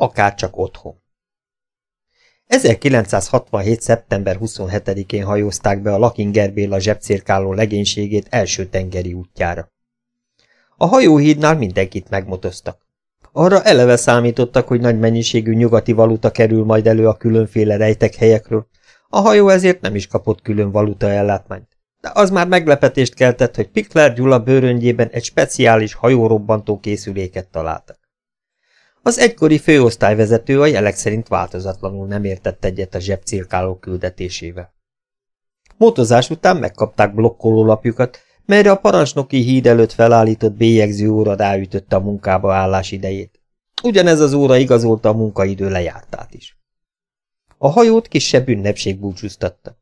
akárcsak otthon. 1967. szeptember 27-én hajózták be a Lakinger Béla zsebcirkáló legénységét első tengeri útjára. A hajóhídnál mindenkit megmotoztak. Arra eleve számítottak, hogy nagy mennyiségű nyugati valuta kerül majd elő a különféle rejtek helyekről, a hajó ezért nem is kapott külön valuta ellátmányt. De az már meglepetést keltett, hogy Pikler Gyula bőröngyében egy speciális hajórobbantó készüléket találtak. Az egykori főosztályvezető a jelek szerint változatlanul nem értett egyet a zsebcirkáló küldetésével. Motozás után megkapták blokkolólapjukat, melyre a parancsnoki híd előtt felállított bélyegző óra ráütötte a munkába állás idejét. Ugyanez az óra igazolta a munkaidő lejártát is. A hajót kisebb ünnepség búcsúztatta.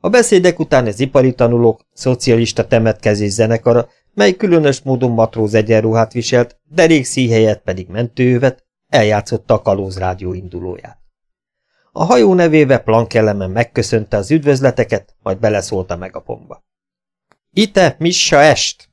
A beszédek után az ipari tanulók szocialista temetkezés zenekara, mely különös módon matróz egyenruhát viselt, derék szíhelyet pedig mentőövet, eljátszotta a kalózrádió indulóját. A hajó nevéve plankelemen megköszönte az üdvözleteket, majd beleszólt a megapomba. Ite, missa est!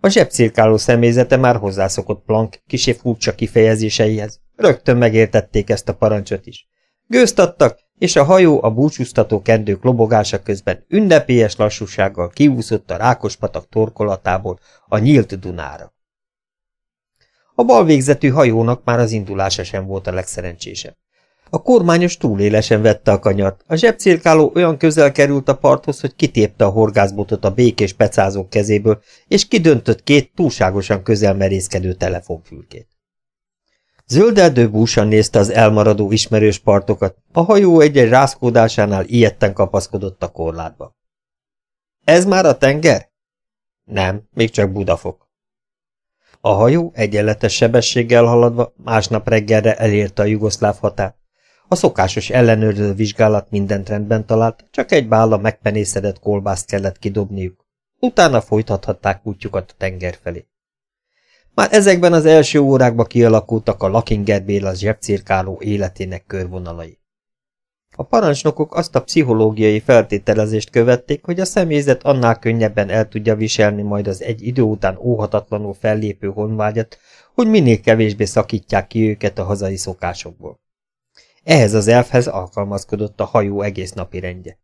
A zsebcirkáló személyzete már hozzászokott Plank kisé furcsa kifejezéseihez. Rögtön megértették ezt a parancsot is. Gőzt adtak, és a hajó a búcsúztató kendők lobogása közben ünnepélyes lassúsággal kiúszott a Rákospatak torkolatából a nyílt Dunára. A bal végzetű hajónak már az indulása sem volt a legszerencsésebb. A kormányos túlélesen vette a kanyart, a zsebcirkáló olyan közel került a parthoz, hogy kitépte a horgászbotot a békés pecázók kezéből, és kidöntött két túlságosan közel merészkedő telefonfülkét. Zöldeldő búsan nézte az elmaradó ismerős partokat, a hajó egy-egy rázkódásánál ilyetten kapaszkodott a korlátba. Ez már a tenger? Nem, még csak Budafok. A hajó egyenletes sebességgel haladva másnap reggelre elérte a jugoszláv határ. A szokásos ellenőrző vizsgálat mindent rendben talált, csak egy bála megpenészedett kolbászt kellett kidobniuk. Utána folytathatták útjukat a tenger felé. Már ezekben az első órákban kialakultak a Lakinger Béla zsebcirkáló életének körvonalai. A parancsnokok azt a pszichológiai feltételezést követték, hogy a személyzet annál könnyebben el tudja viselni majd az egy idő után óhatatlanul fellépő honvágyat, hogy minél kevésbé szakítják ki őket a hazai szokásokból. Ehhez az elfhez alkalmazkodott a hajó egész napi rendje.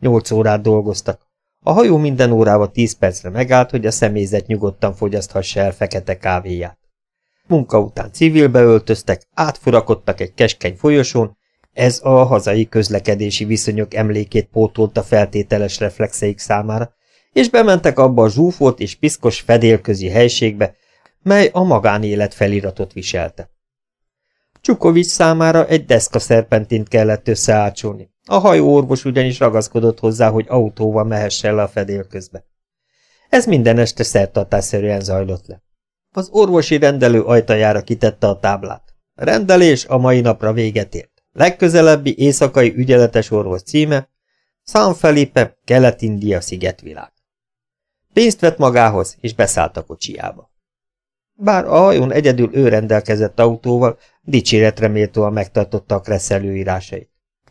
Nyolc órát dolgoztak, a hajó minden órába tíz percre megállt, hogy a személyzet nyugodtan fogyaszthassa el fekete kávéját. Munka után civilbe öltöztek, átfurakodtak egy keskeny folyosón, ez a hazai közlekedési viszonyok emlékét pótolta feltételes reflexeik számára, és bementek abba a zsúfolt és piszkos fedélközi helységbe, mely a magánélet feliratot viselte. Csukovics számára egy deszka szerpentint kellett összeácsolni. A hajóorvos ugyanis ragaszkodott hozzá, hogy autóval mehesse le a fedélközbe. Ez minden este szertartásszerűen zajlott le. Az orvosi rendelő ajtajára kitette a táblát. Rendelés a mai napra véget ért. Legközelebbi éjszakai ügyeletes orvos címe San Felipe, Kelet-India szigetvilág. Pénzt vett magához, és beszállt a kocsiába. Bár a hajón egyedül ő rendelkezett autóval, dicséretre méltóan megtartotta a Kressz.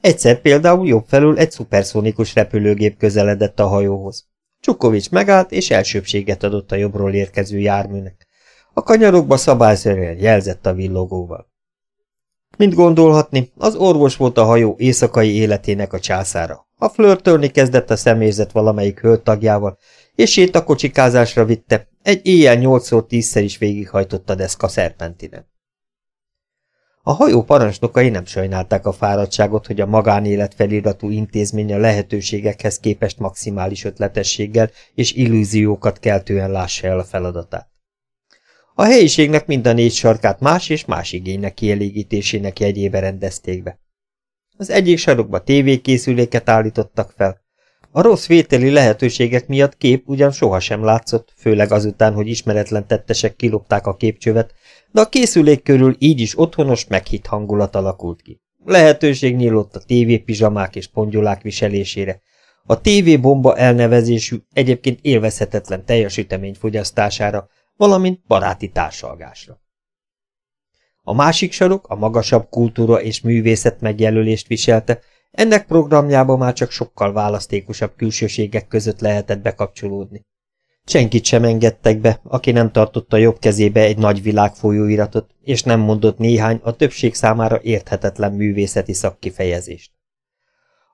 Egyszer például jobb felül egy szuperszónikus repülőgép közeledett a hajóhoz. Csukovics megállt, és elsőbséget adott a jobbról érkező járműnek. A kanyarokba szabályszerűen jelzett a villogóval. Mint gondolhatni, az orvos volt a hajó éjszakai életének a császára. A flörtölni kezdett a személyzet valamelyik hölgytagjával, és sétakocsikázásra vitte, egy éjjel nyolcszor tízszer is végighajtott a deszka szerpentinen. A hajó parancsnokai nem sajnálták a fáradtságot, hogy a magánélet feliratú intézmény a lehetőségekhez képest maximális ötletességgel és illúziókat keltően lássa el a feladatát. A helyiségnek mind a négy sarkát más és más igénynek kielégítésének jegyébe rendezték be. Az egyik sarokba tévékészüléket állítottak fel. A rossz vételi lehetőségek miatt kép ugyan sohasem látszott, főleg azután, hogy ismeretlen tettesek kilopták a képcsövet, de a készülék körül így is otthonos, meghitt hangulat alakult ki. Lehetőség nyílott a tévépizsamák és pongyolák viselésére, a tévébomba elnevezésű, egyébként élvezhetetlen teljesítemény fogyasztására, valamint baráti társalgásra. A másik sarok a magasabb kultúra és művészet megjelölést viselte, ennek programjába már csak sokkal választékosabb külsőségek között lehetett bekapcsolódni. Senkit sem engedtek be, aki nem tartotta jobb kezébe egy nagy világfolyóiratot, és nem mondott néhány a többség számára érthetetlen művészeti szakkifejezést.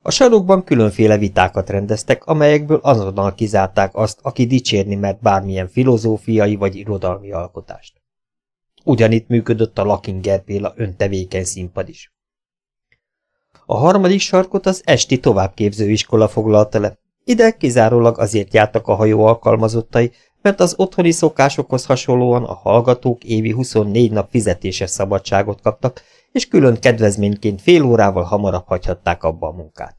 A sarokban különféle vitákat rendeztek, amelyekből azonnal kizárták azt, aki dicsérni mert bármilyen filozófiai vagy irodalmi alkotást. Ugyanitt működött a Lakinger Béla öntevékeny színpad is. A harmadik sarkot az esti továbbképző iskola foglalta le. Ide kizárólag azért jártak a hajó alkalmazottai, mert az otthoni szokásokhoz hasonlóan a hallgatók évi 24 nap fizetéses szabadságot kaptak, és külön kedvezményként fél órával hamarabb hagyhatták abba a munkát.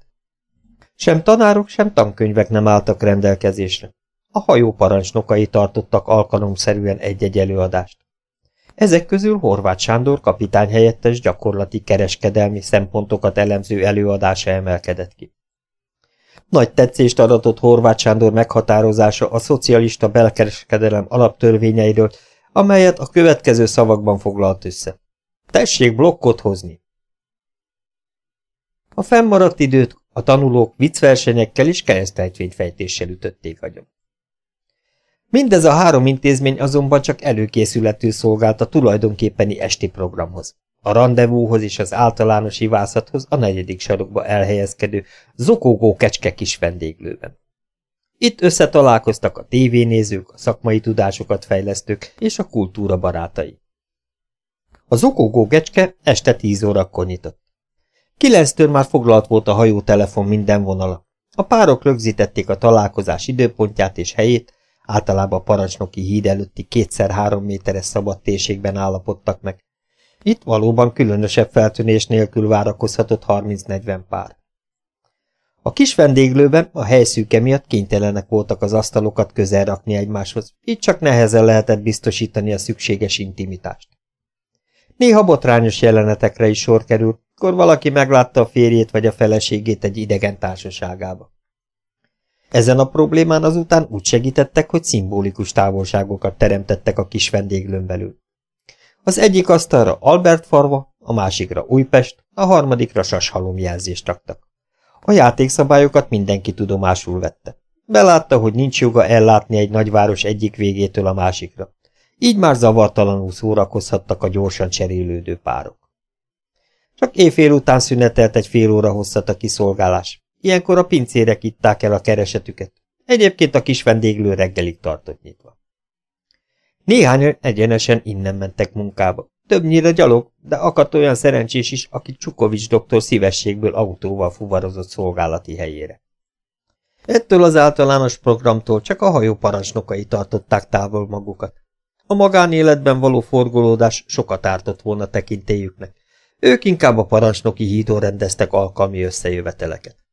Sem tanárok, sem tankönyvek nem álltak rendelkezésre. A hajó parancsnokai tartottak alkalomszerűen egy-egy előadást. Ezek közül Horváth Sándor kapitány gyakorlati kereskedelmi szempontokat elemző előadása emelkedett ki. Nagy tetszést adatott Horváth Sándor meghatározása a szocialista belkereskedelem alaptörvényeiről, amelyet a következő szavakban foglalt össze. Tessék blokkot hozni! A fennmaradt időt a tanulók viccversenyekkel és keresztrejtvényfejtéssel ütötték agyon. Mindez a három intézmény azonban csak előkészületű szolgált a tulajdonképpeni esti programhoz. A rendezvúhoz és az általános ivászathoz a negyedik sarokba elhelyezkedő zokogó kecske kis vendéglőben. Itt összetalálkoztak a tévénézők, a szakmai tudásokat fejlesztők és a kultúra barátai. A zokogó kecske este tíz órakor nyitott. Kilenctől már foglalt volt a hajótelefon minden vonala. A párok rögzítették a találkozás időpontját és helyét, általában a parancsnoki híd előtti kétszer-három méteres szabad térségben állapodtak meg. Itt valóban különösebb feltűnés nélkül várakozhatott 30-40 pár. A kis vendéglőben a helyszűke miatt kénytelenek voltak az asztalokat közel rakni egymáshoz, így csak nehezen lehetett biztosítani a szükséges intimitást. Néha botrányos jelenetekre is sor került, kor valaki meglátta a férjét vagy a feleségét egy idegen társaságába. Ezen a problémán azután úgy segítettek, hogy szimbolikus távolságokat teremtettek a kis vendéglőn belül. Az egyik asztalra Albert farva, a másikra Újpest, a harmadikra sashalom jelzést raktak. A játékszabályokat mindenki tudomásul vette. Belátta, hogy nincs joga ellátni egy nagyváros egyik végétől a másikra. Így már zavartalanul szórakozhattak a gyorsan cserélődő párok. Csak éjfél után szünetelt egy fél óra hosszat a kiszolgálás. Ilyenkor a pincérek itták el a keresetüket. Egyébként a kis vendéglő reggelig tartott nyitva. Néhányan egyenesen innen mentek munkába. Többnyire gyalog, de akadt olyan szerencsés is, aki Csukovics doktor szívességből autóval fuvarozott szolgálati helyére. Ettől az általános programtól csak a hajó parancsnokai tartották távol magukat. A magánéletben való forgolódás sokat ártott volna tekintélyüknek. Ők inkább a parancsnoki hídon rendeztek alkalmi összejöveteleket.